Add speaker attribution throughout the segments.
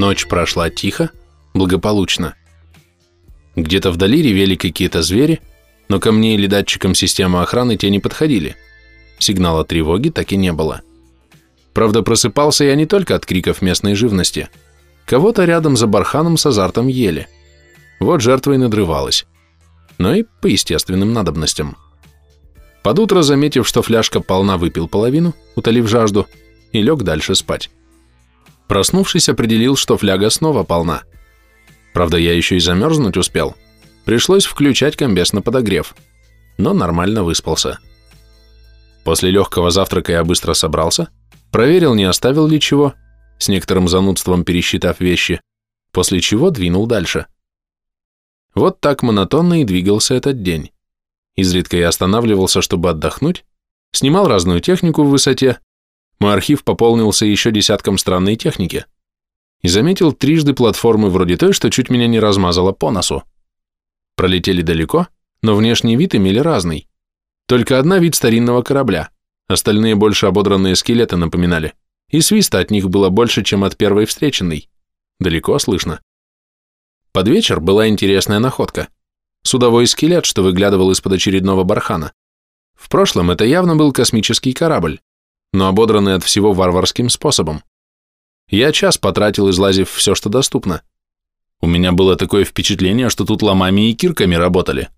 Speaker 1: Ночь прошла тихо, благополучно. Где-то вдали ревели какие-то звери, но ко мне или датчикам системы охраны те не подходили. Сигнала тревоги так и не было. Правда, просыпался я не только от криков местной живности. Кого-то рядом за барханом с азартом ели. Вот жертва и надрывалась. Но и по естественным надобностям. Под утро, заметив, что фляжка полна, выпил половину, утолив жажду, и лег дальше спать. Проснувшись, определил, что фляга снова полна. Правда, я еще и замерзнуть успел. Пришлось включать комбез на подогрев. Но нормально выспался. После легкого завтрака я быстро собрался, проверил, не оставил ли чего, с некоторым занудством пересчитав вещи, после чего двинул дальше. Вот так монотонно и двигался этот день. Изредка я останавливался, чтобы отдохнуть, снимал разную технику в высоте, мой архив пополнился еще десятком странной техники и заметил трижды платформы вроде той, что чуть меня не размазало по носу. Пролетели далеко, но внешний вид имели разный. Только одна вид старинного корабля, остальные больше ободранные скелеты напоминали, и свиста от них было больше, чем от первой встреченной. Далеко слышно. Под вечер была интересная находка. Судовой скелет, что выглядывал из-под очередного бархана. В прошлом это явно был космический корабль, но ободранный от всего варварским способом. Я час потратил, излазив все, что доступно. У меня было такое впечатление, что тут ломами и кирками работали.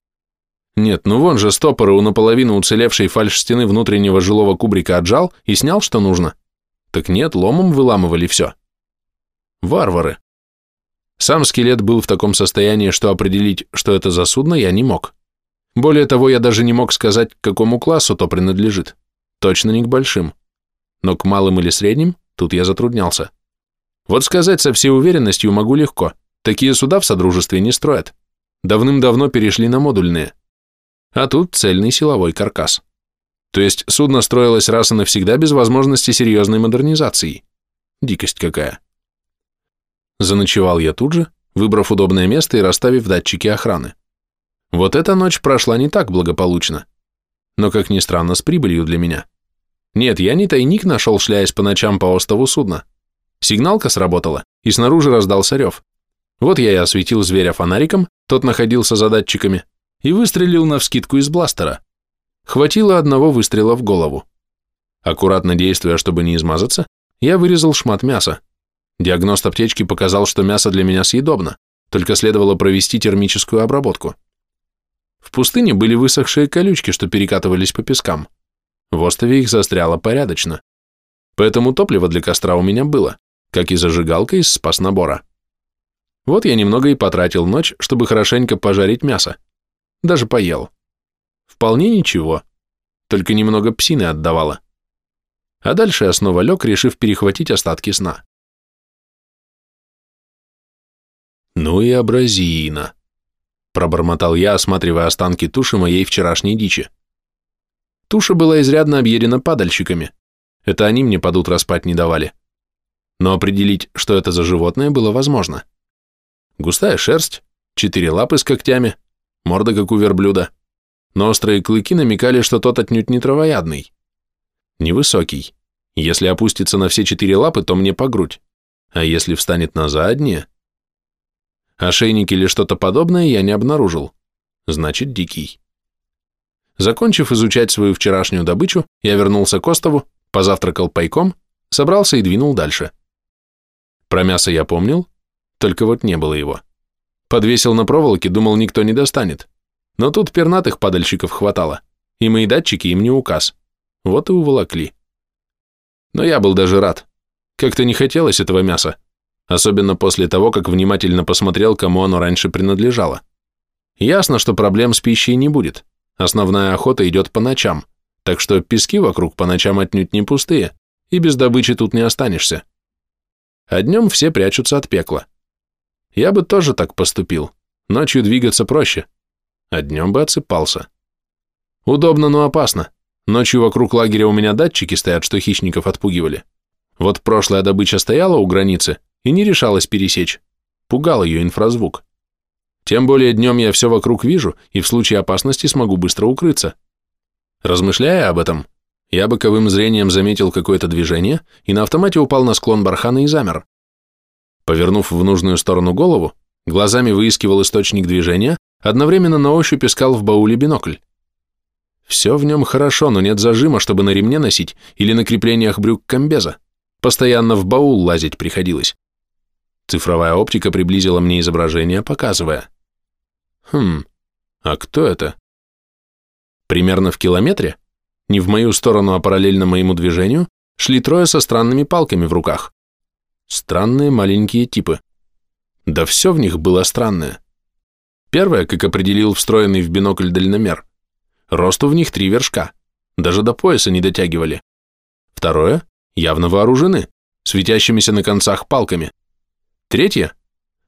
Speaker 1: Нет, ну вон же стопоры у наполовину уцелевшей фальш-стены внутреннего жилого кубрика отжал и снял, что нужно. Так нет, ломом выламывали все. Варвары. Сам скелет был в таком состоянии, что определить, что это за судно, я не мог. Более того, я даже не мог сказать, к какому классу то принадлежит. Точно не к большим но к малым или средним тут я затруднялся. Вот сказать со всей уверенностью могу легко. Такие суда в Содружестве не строят. Давным-давно перешли на модульные. А тут цельный силовой каркас. То есть судно строилось раз и навсегда без возможности серьезной модернизации. Дикость какая. Заночевал я тут же, выбрав удобное место и расставив датчики охраны. Вот эта ночь прошла не так благополучно, но, как ни странно, с прибылью для меня. Нет, я не тайник нашел, шляясь по ночам по острову судна. Сигналка сработала, и снаружи раздался рев. Вот я и осветил зверя фонариком, тот находился за датчиками, и выстрелил навскидку из бластера. Хватило одного выстрела в голову. Аккуратно действуя, чтобы не измазаться, я вырезал шмат мяса. Диагност аптечки показал, что мясо для меня съедобно, только следовало провести термическую обработку. В пустыне были высохшие колючки, что перекатывались по пескам. В острове их застряло порядочно. Поэтому топливо для костра у меня было, как и зажигалка из спас-набора. Вот я немного и потратил ночь, чтобы хорошенько пожарить мясо. Даже поел. Вполне ничего, только немного псины отдавало. А дальше я снова лег, решив перехватить остатки сна. «Ну и абразина», — пробормотал я, осматривая останки туши моей вчерашней дичи. Туша была изрядно объедена падальщиками. Это они мне под утро спать не давали. Но определить, что это за животное, было возможно. Густая шерсть, четыре лапы с когтями, морда как у верблюда, но острые клыки намекали, что тот отнюдь не травоядный. Невысокий. Если опустится на все четыре лапы, то мне по грудь, а если встанет на задние... Ошейник или что-то подобное я не обнаружил. Значит, дикий. Закончив изучать свою вчерашнюю добычу, я вернулся к острову, позавтракал пайком, собрался и двинул дальше. Про мясо я помнил, только вот не было его. Подвесил на проволоке, думал, никто не достанет. Но тут пернатых падальщиков хватало, и мои датчики им не указ. Вот и уволокли. Но я был даже рад. Как-то не хотелось этого мяса, особенно после того, как внимательно посмотрел, кому оно раньше принадлежало. Ясно, что проблем с пищей не будет. Основная охота идет по ночам, так что пески вокруг по ночам отнюдь не пустые, и без добычи тут не останешься. А днем все прячутся от пекла. Я бы тоже так поступил. Ночью двигаться проще, а днем бы отсыпался. Удобно, но опасно. Ночью вокруг лагеря у меня датчики стоят, что хищников отпугивали. Вот прошлая добыча стояла у границы и не решалась пересечь. Пугал ее инфразвук. Тем более днем я все вокруг вижу и в случае опасности смогу быстро укрыться. Размышляя об этом, я боковым зрением заметил какое-то движение и на автомате упал на склон бархана и замер. Повернув в нужную сторону голову, глазами выискивал источник движения, одновременно на ощупь искал в бауле бинокль. Все в нем хорошо, но нет зажима, чтобы на ремне носить или на креплениях брюк комбеза. Постоянно в баул лазить приходилось. Цифровая оптика приблизила мне изображение, показывая. Хм, а кто это? Примерно в километре, не в мою сторону, а параллельно моему движению, шли трое со странными палками в руках. Странные маленькие типы. Да все в них было странное. Первое, как определил встроенный в бинокль дальномер, росту в них три вершка, даже до пояса не дотягивали. Второе, явно вооружены, светящимися на концах палками. Третье,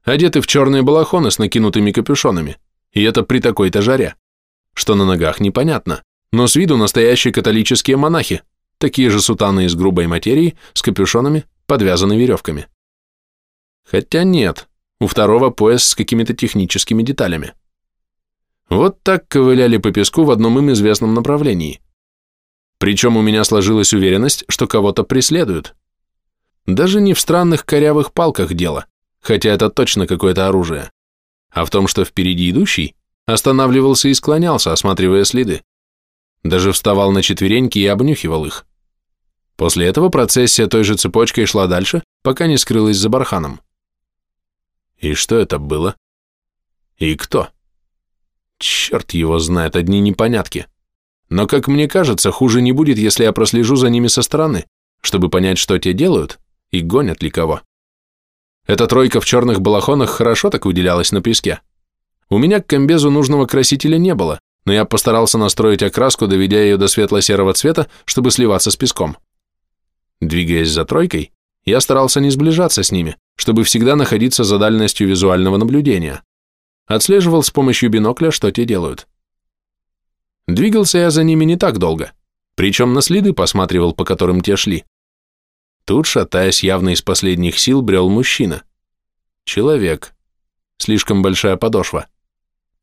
Speaker 1: одеты в черные балахоны с накинутыми капюшонами, и это при такой-то жаре. Что на ногах непонятно, но с виду настоящие католические монахи, такие же сутаны из грубой материи, с капюшонами, подвязаны веревками. Хотя нет, у второго пояс с какими-то техническими деталями. Вот так ковыляли по песку в одном им известном направлении. Причем у меня сложилась уверенность, что кого-то преследуют. Даже не в странных корявых палках дело, хотя это точно какое-то оружие, а в том, что впереди идущий останавливался и склонялся, осматривая следы. Даже вставал на четвереньки и обнюхивал их. После этого процессия той же цепочкой шла дальше, пока не скрылась за барханом. И что это было? И кто? Черт его знает, одни непонятки. Но, как мне кажется, хуже не будет, если я прослежу за ними со стороны, чтобы понять, что те делают и гонят ли кого. Эта тройка в черных балахонах хорошо так выделялась на песке. У меня к комбезу нужного красителя не было, но я постарался настроить окраску, доведя ее до светло-серого цвета, чтобы сливаться с песком. Двигаясь за тройкой, я старался не сближаться с ними, чтобы всегда находиться за дальностью визуального наблюдения. Отслеживал с помощью бинокля, что те делают. Двигался я за ними не так долго, причем на следы посматривал, по которым те шли. Тут, шатаясь явно из последних сил, брел мужчина. Человек. Слишком большая подошва.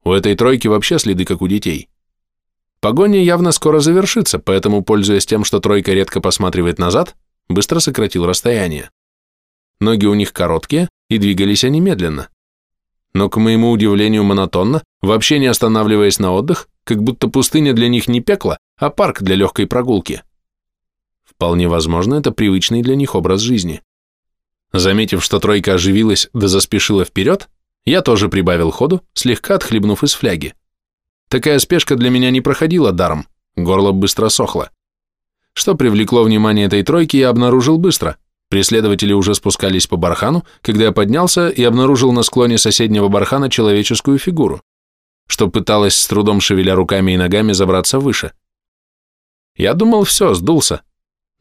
Speaker 1: У этой тройки вообще следы, как у детей. Погоня явно скоро завершится, поэтому, пользуясь тем, что тройка редко посматривает назад, быстро сократил расстояние. Ноги у них короткие, и двигались они медленно. Но, к моему удивлению, монотонно, вообще не останавливаясь на отдых, как будто пустыня для них не пекло, а парк для легкой прогулки. Вполне возможно, это привычный для них образ жизни. Заметив, что тройка оживилась да заспешила вперед, я тоже прибавил ходу, слегка отхлебнув из фляги. Такая спешка для меня не проходила даром, горло быстро сохло. Что привлекло внимание этой тройки, я обнаружил быстро. Преследователи уже спускались по бархану, когда я поднялся и обнаружил на склоне соседнего бархана человеческую фигуру, что пыталась с трудом шевеля руками и ногами забраться выше. Я думал, все, сдулся.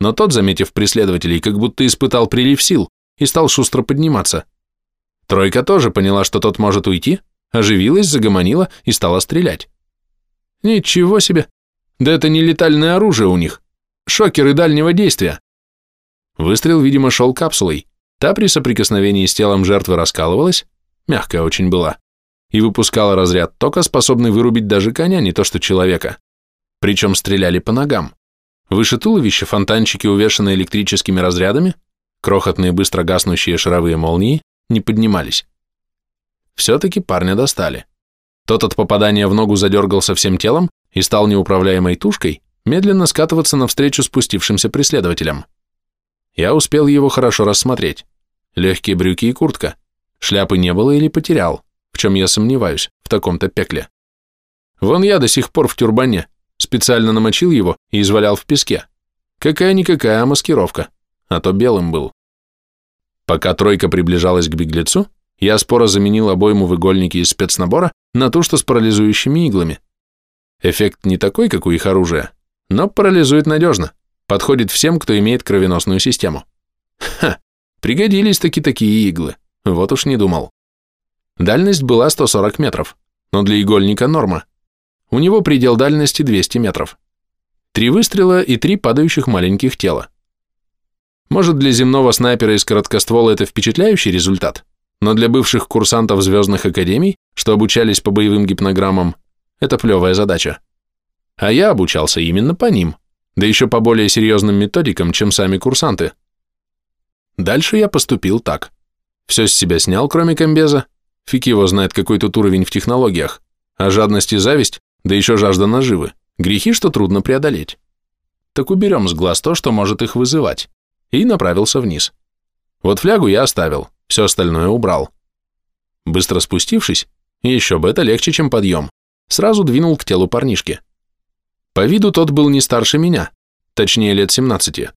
Speaker 1: Но тот, заметив преследователей, как будто испытал прилив сил и стал шустро подниматься. Тройка тоже поняла, что тот может уйти, оживилась, загомонила и стала стрелять. Ничего себе! Да это не летальное оружие у них. Шокеры дальнего действия. Выстрел, видимо, шел капсулой. Та при соприкосновении с телом жертвы раскалывалась, мягкая очень была, и выпускала разряд тока, способный вырубить даже коня, не то что человека. Причем стреляли по ногам. Выше туловища фонтанчики, увешанные электрическими разрядами, крохотные быстро гаснущие шаровые молнии, не поднимались. Все-таки парня достали. Тот от попадания в ногу задергался всем телом и стал неуправляемой тушкой, медленно скатываться навстречу спустившимся преследователям. Я успел его хорошо рассмотреть. Легкие брюки и куртка. Шляпы не было или потерял, в чем я сомневаюсь, в таком-то пекле. Вон я до сих пор в тюрбане, специально намочил его и извалял в песке. Какая-никакая маскировка, а то белым был. Пока тройка приближалась к беглецу, я споро заменил обойму в игольнике из спецнабора на ту, что с парализующими иглами. Эффект не такой, как у их оружия, но парализует надежно, подходит всем, кто имеет кровеносную систему. Ха, пригодились таки такие иглы, вот уж не думал. Дальность была 140 метров, но для игольника норма. У него предел дальности 200 метров. Три выстрела и три падающих маленьких тела. Может, для земного снайпера из короткоствола это впечатляющий результат, но для бывших курсантов звездных академий, что обучались по боевым гипнограммам, это плевая задача. А я обучался именно по ним, да еще по более серьезным методикам, чем сами курсанты. Дальше я поступил так. Все с себя снял, кроме комбеза. Фиг его знает, какой тут уровень в технологиях. А жадность и зависть, да еще жажда наживы. Грехи, что трудно преодолеть. Так уберем с глаз то, что может их вызывать. И направился вниз. Вот флягу я оставил, все остальное убрал. Быстро спустившись, еще бы это легче, чем подъем, сразу двинул к телу парнишки. По виду тот был не старше меня, точнее лет 17.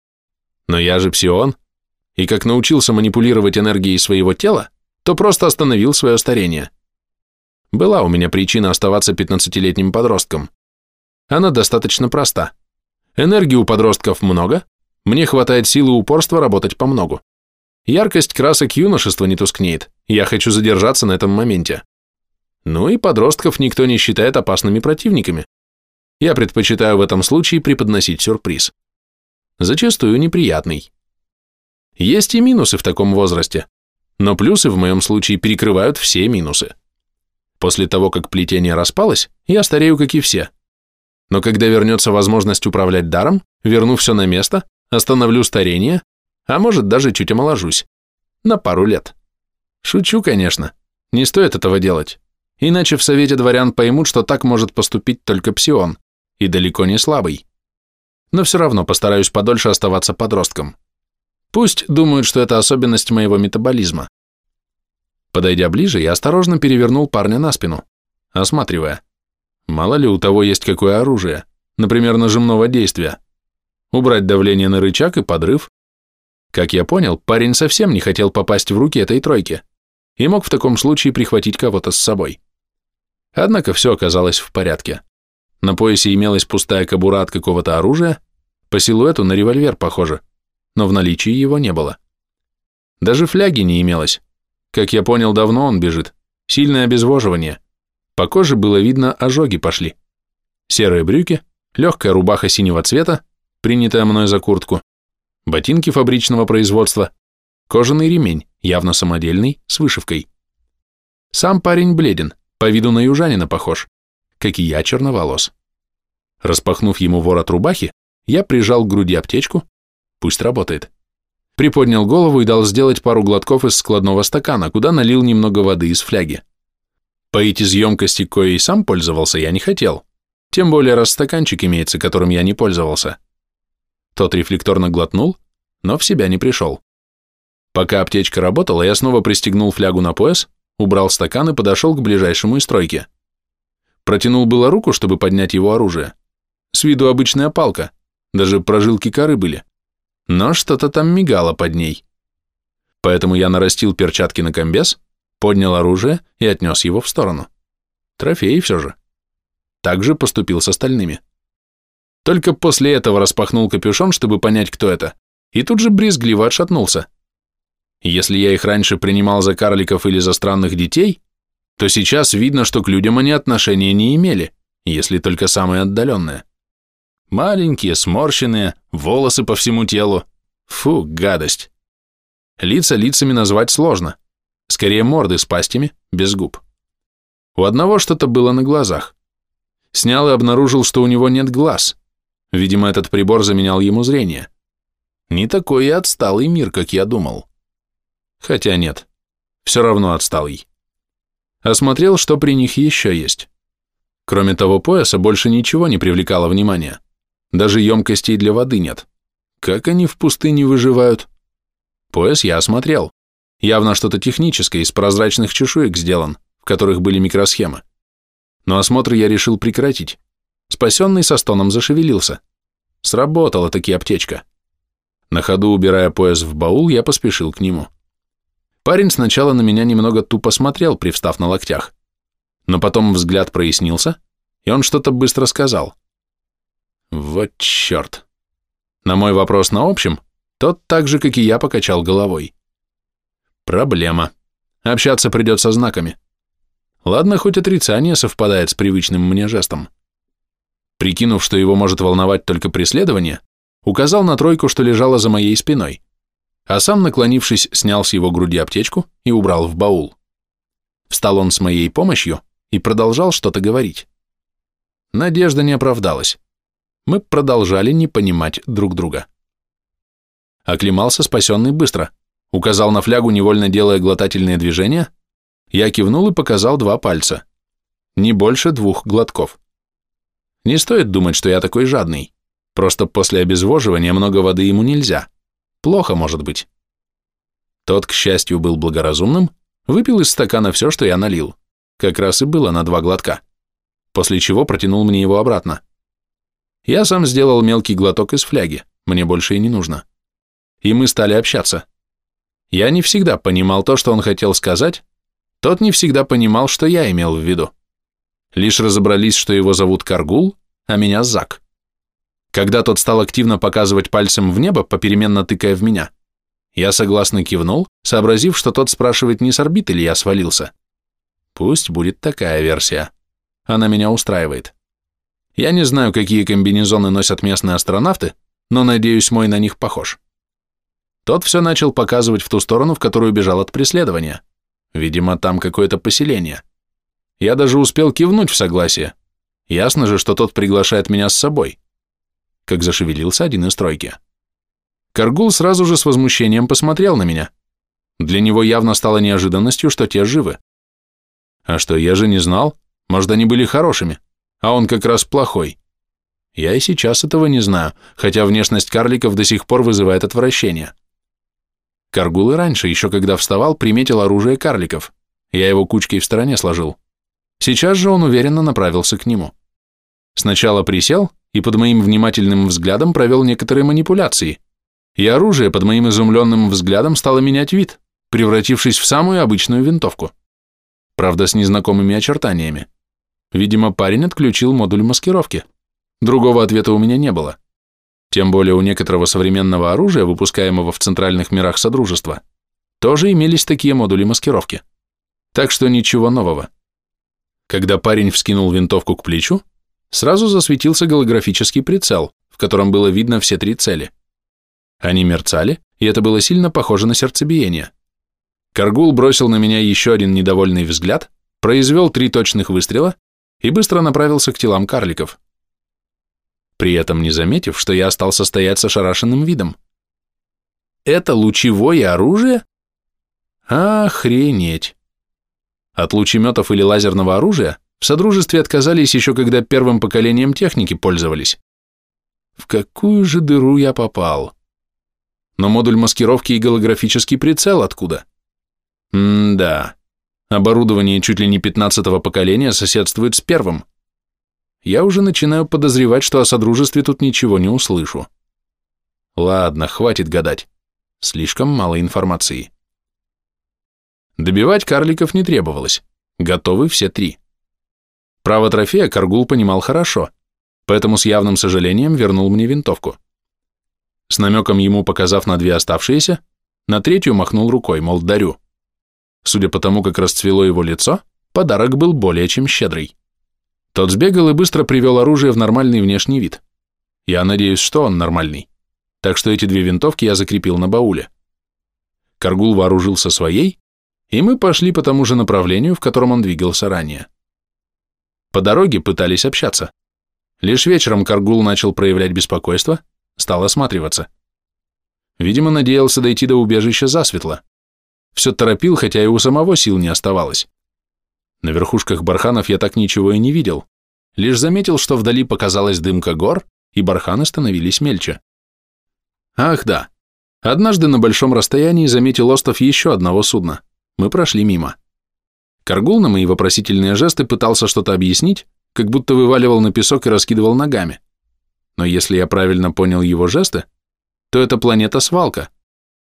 Speaker 1: Но я же псион, и как научился манипулировать энергией своего тела, то просто остановил свое старение. Была у меня причина оставаться 15-летним подростком. Она достаточно проста. Энергии у подростков много, мне хватает силы и упорства работать по многу. Яркость красок юношества не тускнеет, я хочу задержаться на этом моменте. Ну и подростков никто не считает опасными противниками. Я предпочитаю в этом случае преподносить сюрприз. Зачастую неприятный. Есть и минусы в таком возрасте, но плюсы в моем случае перекрывают все минусы. После того, как плетение распалось, я старею, как и все. Но когда вернется возможность управлять даром, верну все на место, остановлю старение а может даже чуть омоложусь. На пару лет. Шучу, конечно. Не стоит этого делать. Иначе в совете дворян поймут, что так может поступить только псион, и далеко не слабый. Но все равно постараюсь подольше оставаться подростком. Пусть думают, что это особенность моего метаболизма. Подойдя ближе, я осторожно перевернул парня на спину, осматривая. Мало ли у того есть какое оружие, например, нажимного действия. Убрать давление на рычаг и подрыв, как я понял, парень совсем не хотел попасть в руки этой тройки и мог в таком случае прихватить кого-то с собой. Однако все оказалось в порядке. На поясе имелась пустая кобура от какого-то оружия, по силуэту на револьвер похоже, но в наличии его не было. Даже фляги не имелось. Как я понял, давно он бежит. Сильное обезвоживание. По коже было видно, ожоги пошли. Серые брюки, легкая рубаха синего цвета, принятая мной за куртку, ботинки фабричного производства, кожаный ремень, явно самодельный, с вышивкой. Сам парень бледен, по виду на южанина похож, как и я черноволос. Распахнув ему ворот рубахи, я прижал к груди аптечку, пусть работает. Приподнял голову и дал сделать пару глотков из складного стакана, куда налил немного воды из фляги. Поить из емкости, коей сам пользовался, я не хотел, тем более раз стаканчик имеется, которым я не пользовался. Тот рефлекторно глотнул, но в себя не пришел. Пока аптечка работала, я снова пристегнул флягу на пояс, убрал стакан и подошел к ближайшему из стройки. Протянул было руку, чтобы поднять его оружие. С виду обычная палка, даже прожилки коры были. Но что-то там мигало под ней. Поэтому я нарастил перчатки на комбез, поднял оружие и отнес его в сторону. Трофей все же. Так же поступил с остальными. Только после этого распахнул капюшон, чтобы понять, кто это, и тут же брезгливо отшатнулся. Если я их раньше принимал за карликов или за странных детей, то сейчас видно, что к людям они отношения не имели, если только самые отдаленные. Маленькие, сморщенные, волосы по всему телу. Фу, гадость. Лица лицами назвать сложно. Скорее морды с пастями, без губ. У одного что-то было на глазах. Снял и обнаружил, что у него нет глаз. Видимо, этот прибор заменял ему зрение. Не такой и отсталый мир, как я думал. Хотя нет, все равно отсталый. Осмотрел, что при них еще есть. Кроме того пояса больше ничего не привлекало внимания. Даже емкостей для воды нет. Как они в пустыне выживают? Пояс я осмотрел. Явно что-то техническое, из прозрачных чешуек сделан, в которых были микросхемы. Но осмотр я решил прекратить. Спасенный со стоном зашевелился. Сработала таки аптечка. На ходу, убирая пояс в баул, я поспешил к нему. Парень сначала на меня немного тупо смотрел, привстав на локтях. Но потом взгляд прояснился, и он что-то быстро сказал. Вот черт. На мой вопрос на общем, тот так же, как и я, покачал головой. Проблема. Общаться придется знаками. Ладно, хоть отрицание совпадает с привычным мне жестом. Прикинув, что его может волновать только преследование, указал на тройку, что лежала за моей спиной, а сам, наклонившись, снял с его груди аптечку и убрал в баул. Встал он с моей помощью и продолжал что-то говорить. Надежда не оправдалась. Мы продолжали не понимать друг друга. Оклемался спасенный быстро, указал на флягу, невольно делая глотательные движения, я кивнул и показал два пальца. Не больше двух глотков. Не стоит думать, что я такой жадный. Просто после обезвоживания много воды ему нельзя. Плохо может быть. Тот, к счастью, был благоразумным, выпил из стакана все, что я налил. Как раз и было на два глотка. После чего протянул мне его обратно. Я сам сделал мелкий глоток из фляги, мне больше и не нужно. И мы стали общаться. Я не всегда понимал то, что он хотел сказать, тот не всегда понимал, что я имел в виду. Лишь разобрались, что его зовут Каргул, а меня Зак. Когда тот стал активно показывать пальцем в небо, попеременно тыкая в меня, я согласно кивнул, сообразив, что тот спрашивает, не с орбиты ли я свалился. Пусть будет такая версия. Она меня устраивает. Я не знаю, какие комбинезоны носят местные астронавты, но, надеюсь, мой на них похож. Тот все начал показывать в ту сторону, в которую бежал от преследования. Видимо, там какое-то поселение. Я даже успел кивнуть в согласие. Ясно же, что тот приглашает меня с собой. Как зашевелился один из тройки. Каргул сразу же с возмущением посмотрел на меня. Для него явно стало неожиданностью, что те живы. А что, я же не знал? Может, они были хорошими, а он как раз плохой. Я и сейчас этого не знаю, хотя внешность карликов до сих пор вызывает отвращение. Каргул и раньше, еще когда вставал, приметил оружие карликов. Я его кучкой в стороне сложил. Сейчас же он уверенно направился к нему. Сначала присел и под моим внимательным взглядом провел некоторые манипуляции, и оружие под моим изумленным взглядом стало менять вид, превратившись в самую обычную винтовку. Правда, с незнакомыми очертаниями. Видимо, парень отключил модуль маскировки. Другого ответа у меня не было. Тем более у некоторого современного оружия, выпускаемого в центральных мирах Содружества, тоже имелись такие модули маскировки. Так что ничего нового. Когда парень вскинул винтовку к плечу, сразу засветился голографический прицел, в котором было видно все три цели – они мерцали, и это было сильно похоже на сердцебиение. Каргул бросил на меня еще один недовольный взгляд, произвел три точных выстрела и быстро направился к телам карликов. При этом не заметив, что я остался стоять с ошарашенным видом. Это лучевое оружие? Охренеть! От лучеметов или лазерного оружия в Содружестве отказались еще когда первым поколением техники пользовались. В какую же дыру я попал? Но модуль маскировки и голографический прицел откуда? М-да. Оборудование чуть ли не пятнадцатого поколения соседствует с первым. Я уже начинаю подозревать, что о Содружестве тут ничего не услышу. Ладно, хватит гадать. Слишком мало информации. Добивать карликов не требовалось. Готовы все три. Право трофея Каргул понимал хорошо, поэтому с явным сожалением вернул мне винтовку. С намеком ему показав на две оставшиеся, на третью махнул рукой, мол, дарю. Судя по тому, как расцвело его лицо, подарок был более чем щедрый. Тот сбегал и быстро привел оружие в нормальный внешний вид. Я надеюсь, что он нормальный. Так что эти две винтовки я закрепил на бауле. Каргул вооружился своей, и мы пошли по тому же направлению, в котором он двигался ранее. По дороге пытались общаться. Лишь вечером Каргул начал проявлять беспокойство, Стал осматриваться. Видимо, надеялся дойти до убежища засветло. Все торопил, хотя и у самого сил не оставалось. На верхушках барханов я так ничего и не видел. Лишь заметил, что вдали показалась дымка гор, и барханы становились мельче. Ах да, однажды на большом расстоянии заметил остов еще одного судна. Мы прошли мимо. Каргул на мои вопросительные жесты пытался что-то объяснить, как будто вываливал на песок и раскидывал ногами но если я правильно понял его жесты, то это планета-свалка,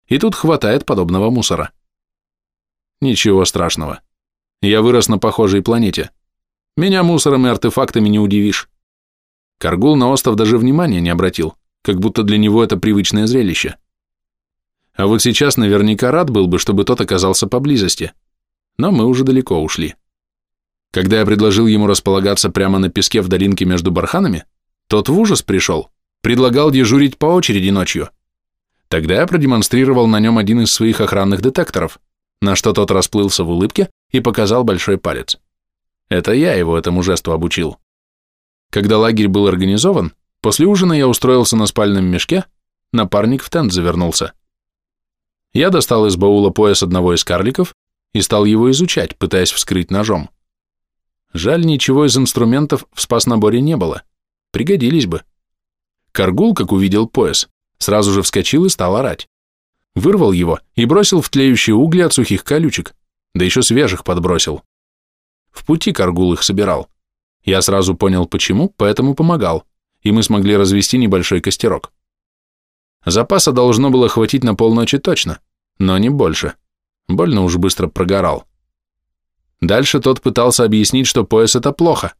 Speaker 1: и тут хватает подобного мусора. Ничего страшного. Я вырос на похожей планете. Меня мусором и артефактами не удивишь. Каргул на остров даже внимания не обратил, как будто для него это привычное зрелище. А вот сейчас наверняка рад был бы, чтобы тот оказался поблизости. Но мы уже далеко ушли. Когда я предложил ему располагаться прямо на песке в долинке между барханами, тот в ужас пришел, предлагал дежурить по очереди ночью. Тогда я продемонстрировал на нем один из своих охранных детекторов, на что тот расплылся в улыбке и показал большой палец. Это я его этому жесту обучил. Когда лагерь был организован, после ужина я устроился на спальном мешке, напарник в тент завернулся. Я достал из баула пояс одного из карликов и стал его изучать, пытаясь вскрыть ножом. Жаль, ничего из инструментов в спас-наборе не было. Пригодились бы. Каргул, как увидел пояс, сразу же вскочил и стал орать. Вырвал его и бросил в тлеющие угли от сухих колючек, да еще свежих подбросил. В пути Каргул их собирал. Я сразу понял, почему, поэтому помогал, и мы смогли развести небольшой костерок. Запаса должно было хватить на полночи точно, но не больше. Больно уж быстро прогорал. Дальше тот пытался объяснить, что пояс это плохо,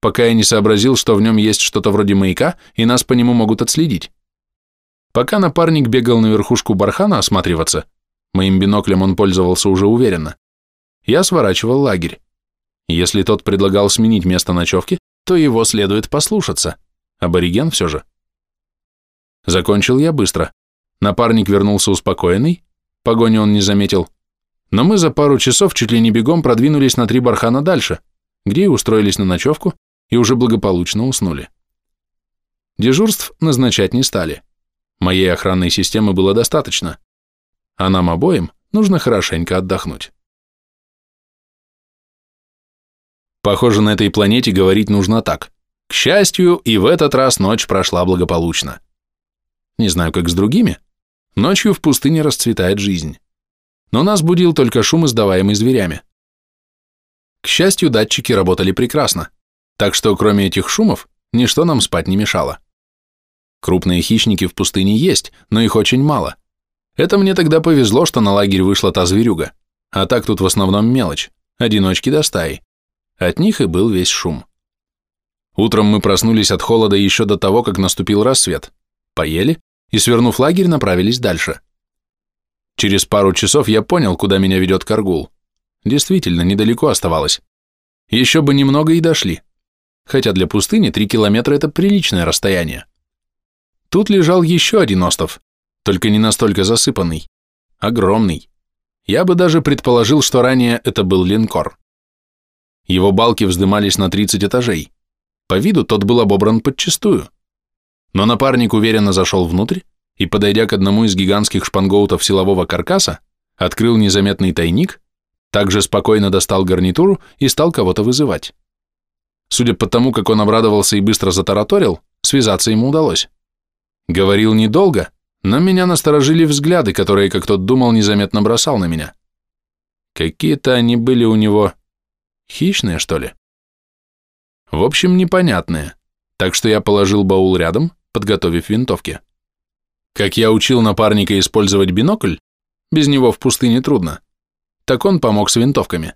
Speaker 1: пока я не сообразил, что в нем есть что-то вроде маяка, и нас по нему могут отследить. Пока напарник бегал на верхушку бархана осматриваться, моим биноклем он пользовался уже уверенно, я сворачивал лагерь. Если тот предлагал сменить место ночевки, то его следует послушаться. Абориген все же. Закончил я быстро. Напарник вернулся успокоенный, погони он не заметил. Но мы за пару часов чуть ли не бегом продвинулись на три бархана дальше, где и устроились на ночевку и уже благополучно уснули. Дежурств назначать не стали. Моей охранной системы было достаточно, а нам обоим нужно хорошенько отдохнуть. Похоже, на этой планете говорить нужно так. К счастью, и в этот раз ночь прошла благополучно. Не знаю, как с другими. Ночью в пустыне расцветает жизнь. Но нас будил только шум, издаваемый зверями. К счастью, датчики работали прекрасно, так что кроме этих шумов, ничто нам спать не мешало. Крупные хищники в пустыне есть, но их очень мало. Это мне тогда повезло, что на лагерь вышла та зверюга, а так тут в основном мелочь, одиночки до стаи. От них и был весь шум. Утром мы проснулись от холода еще до того, как наступил рассвет, поели и, свернув лагерь, направились дальше. Через пару часов я понял, куда меня ведет Каргул. Действительно, недалеко оставалось. Еще бы немного и дошли. Хотя для пустыни три километра – это приличное расстояние. Тут лежал еще один остров, только не настолько засыпанный. Огромный. Я бы даже предположил, что ранее это был линкор. Его балки вздымались на 30 этажей. По виду тот был обобран подчистую. Но напарник уверенно зашел внутрь и, подойдя к одному из гигантских шпангоутов силового каркаса, открыл незаметный тайник, также спокойно достал гарнитуру и стал кого-то вызывать. Судя по тому, как он обрадовался и быстро затараторил, связаться ему удалось. Говорил недолго, но меня насторожили взгляды, которые, как тот думал, незаметно бросал на меня. Какие-то они были у него Хищные, что ли? В общем, непонятные, так что я положил баул рядом, подготовив винтовки. Как я учил напарника использовать бинокль, без него в пустыне трудно, так он помог с винтовками.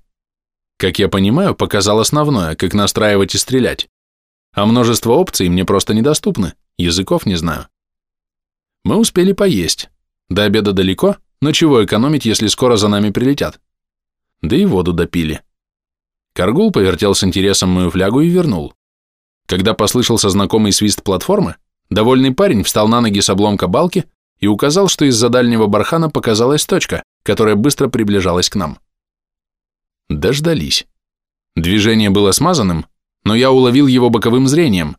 Speaker 1: Как я понимаю, показал основное, как настраивать и стрелять. А множество опций мне просто недоступны, языков не знаю. Мы успели поесть. До обеда далеко, но чего экономить, если скоро за нами прилетят? Да и воду допили. Каргул повертел с интересом мою флягу и вернул. Когда послышался знакомый свист платформы, довольный парень встал на ноги с обломка балки и указал, что из-за дальнего бархана показалась точка, которая быстро приближалась к нам. Дождались. Движение было смазанным, но я уловил его боковым зрением,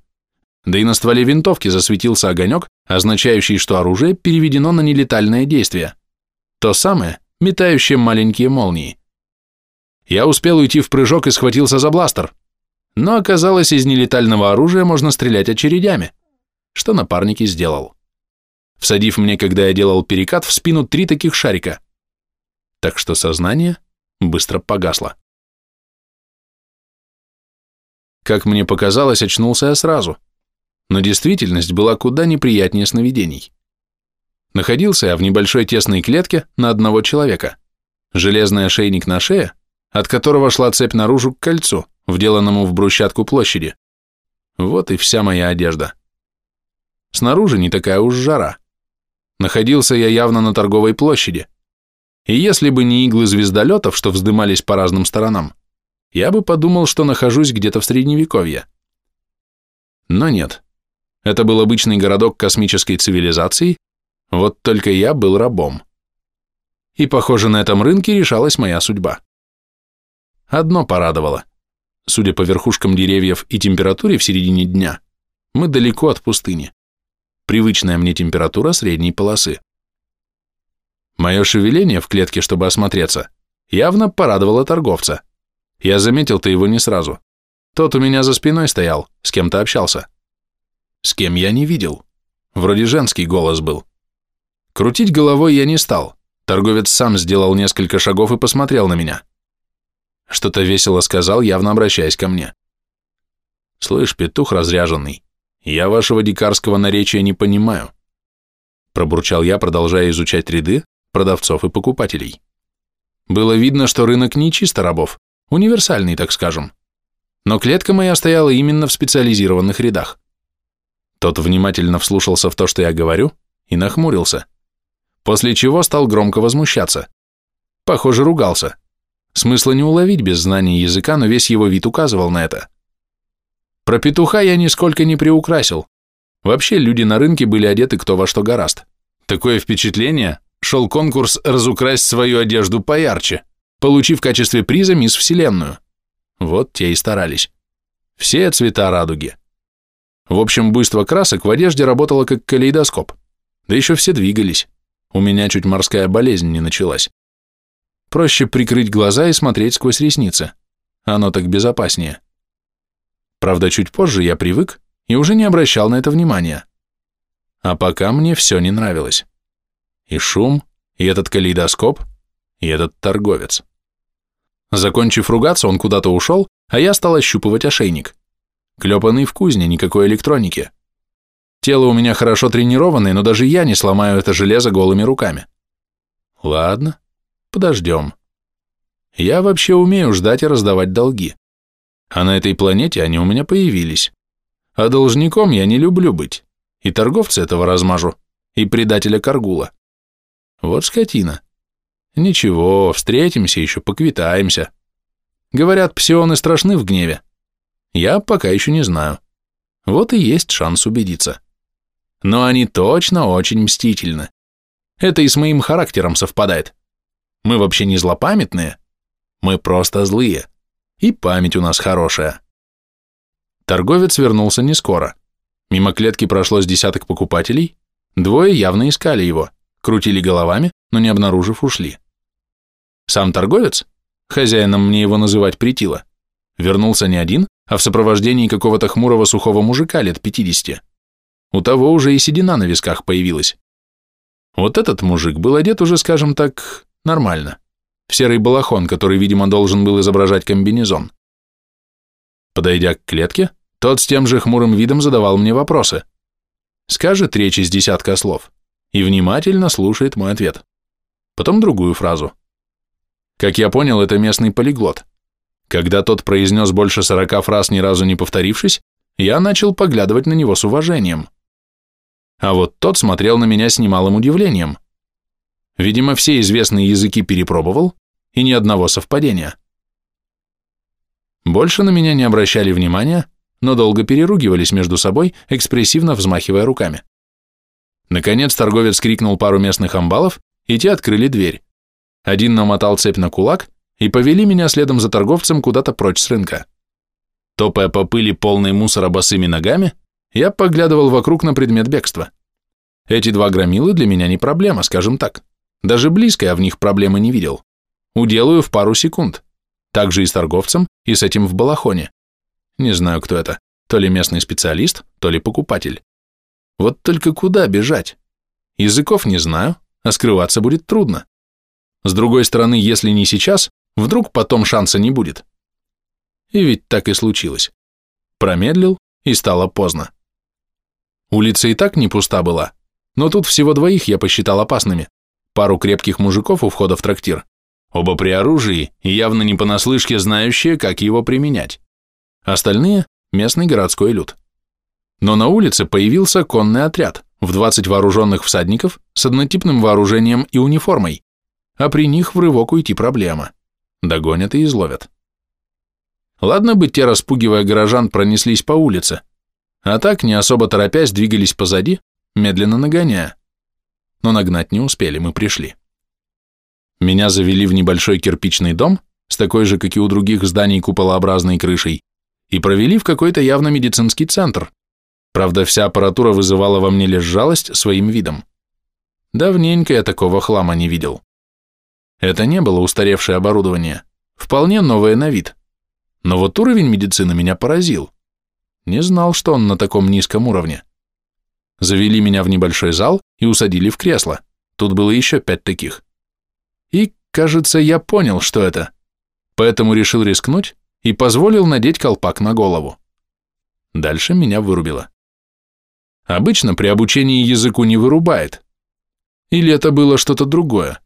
Speaker 1: да и на стволе винтовки засветился огонек, означающий, что оружие переведено на нелетальное действие. То самое, метающее маленькие молнии. Я успел уйти в прыжок и схватился за бластер. Но оказалось, из нелетального оружия можно стрелять очередями, что напарник и сделал. Всадив мне, когда я делал перекат, в спину три таких шарика. Так что сознание быстро погасло. Как мне показалось, очнулся я сразу, но действительность была куда неприятнее сновидений. Находился я в небольшой тесной клетке на одного человека. Железный ошейник на шее, от которого шла цепь наружу к кольцу, вделанному в брусчатку площади. Вот и вся моя одежда. Снаружи не такая уж жара. Находился я явно на торговой площади. И если бы не иглы звездолетов, что вздымались по разным сторонам, я бы подумал, что нахожусь где-то в Средневековье. Но нет. Это был обычный городок космической цивилизации, вот только я был рабом. И, похоже, на этом рынке решалась моя судьба. Одно порадовало. Судя по верхушкам деревьев и температуре в середине дня, мы далеко от пустыни. Привычная мне температура средней полосы. Мое шевеление в клетке, чтобы осмотреться, явно порадовало торговца. Я заметил-то его не сразу. Тот у меня за спиной стоял, с кем-то общался. С кем я не видел. Вроде женский голос был. Крутить головой я не стал. Торговец сам сделал несколько шагов и посмотрел на меня. Что-то весело сказал, явно обращаясь ко мне. «Слышь, петух разряженный, я вашего дикарского наречия не понимаю», пробурчал я, продолжая изучать ряды продавцов и покупателей. Было видно, что рынок не чисто рабов, универсальный, так скажем. Но клетка моя стояла именно в специализированных рядах. Тот внимательно вслушался в то, что я говорю, и нахмурился, после чего стал громко возмущаться. Похоже, ругался. Смысла не уловить без знания языка, но весь его вид указывал на это. Про петуха я нисколько не приукрасил. Вообще люди на рынке были одеты кто во что гораст. Такое впечатление, шел конкурс разукрасть свою одежду поярче, получив в качестве приза мисс Вселенную. Вот те и старались. Все цвета радуги. В общем, буйство красок в одежде работало как калейдоскоп. Да еще все двигались. У меня чуть морская болезнь не началась. Проще прикрыть глаза и смотреть сквозь ресницы. Оно так безопаснее. Правда, чуть позже я привык и уже не обращал на это внимания. А пока мне все не нравилось. И шум, и этот калейдоскоп, и этот торговец. Закончив ругаться, он куда-то ушел, а я стал ощупывать ошейник. Клепанный в кузне, никакой электроники. Тело у меня хорошо тренированное, но даже я не сломаю это железо голыми руками. Ладно, подождем. Я вообще умею ждать и раздавать долги. А на этой планете они у меня появились. А должником я не люблю быть. И торговца этого размажу, и предателя Каргула. Вот скотина. Ничего, встретимся еще, поквитаемся. Говорят, псионы страшны в гневе. Я пока еще не знаю. Вот и есть шанс убедиться. Но они точно очень мстительны. Это и с моим характером совпадает. Мы вообще не злопамятные. Мы просто злые. И память у нас хорошая. Торговец вернулся не скоро. Мимо клетки прошло с десяток покупателей. Двое явно искали его, крутили головами, но не обнаружив, ушли. Сам торговец, хозяином мне его называть притило, вернулся не один, а в сопровождении какого-то хмурого сухого мужика лет 50. У того уже и седина на висках появилась. Вот этот мужик был одет уже, скажем так, нормально. В серый балахон, который, видимо, должен был изображать комбинезон. Подойдя к клетке, тот с тем же хмурым видом задавал мне вопросы. Скажет речь из десятка слов и внимательно слушает мой ответ. Потом другую фразу. Как я понял, это местный полиглот. Когда тот произнес больше сорока фраз, ни разу не повторившись, я начал поглядывать на него с уважением. А вот тот смотрел на меня с немалым удивлением. Видимо, все известные языки перепробовал, и ни одного совпадения. Больше на меня не обращали внимания, но долго переругивались между собой, экспрессивно взмахивая руками. Наконец торговец крикнул пару местных амбалов, и те открыли дверь. Один намотал цепь на кулак, и повели меня следом за торговцем куда-то прочь с рынка. Топая по пыли полной мусора босыми ногами, я поглядывал вокруг на предмет бегства. Эти два громилы для меня не проблема, скажем так. Даже близко я в них проблемы не видел. Уделаю в пару секунд. Так же и с торговцем, и с этим в балахоне. Не знаю, кто это. То ли местный специалист, то ли покупатель. Вот только куда бежать? Языков не знаю, а скрываться будет трудно. С другой стороны, если не сейчас, Вдруг потом шанса не будет. И ведь так и случилось. Промедлил, и стало поздно. Улица и так не пуста была, но тут всего двоих я посчитал опасными. Пару крепких мужиков у входа в трактир. Оба при оружии и явно не понаслышке знающие, как его применять. Остальные – местный городской люд. Но на улице появился конный отряд в 20 вооруженных всадников с однотипным вооружением и униформой, а при них в рывок уйти проблема. Догонят и изловят. Ладно бы те, распугивая горожан, пронеслись по улице, а так, не особо торопясь, двигались позади, медленно нагоняя. Но нагнать не успели, мы пришли. Меня завели в небольшой кирпичный дом, с такой же, как и у других зданий куполообразной крышей, и провели в какой-то явно медицинский центр. Правда, вся аппаратура вызывала во мне лишь жалость своим видом. Давненько я такого хлама не видел. Это не было устаревшее оборудование, вполне новое на вид. Но вот уровень медицины меня поразил. Не знал, что он на таком низком уровне. Завели меня в небольшой зал и усадили в кресло. Тут было еще пять таких. И, кажется, я понял, что это. Поэтому решил рискнуть и позволил надеть колпак на голову. Дальше меня вырубило. Обычно при обучении языку не вырубает. Или это было что-то другое.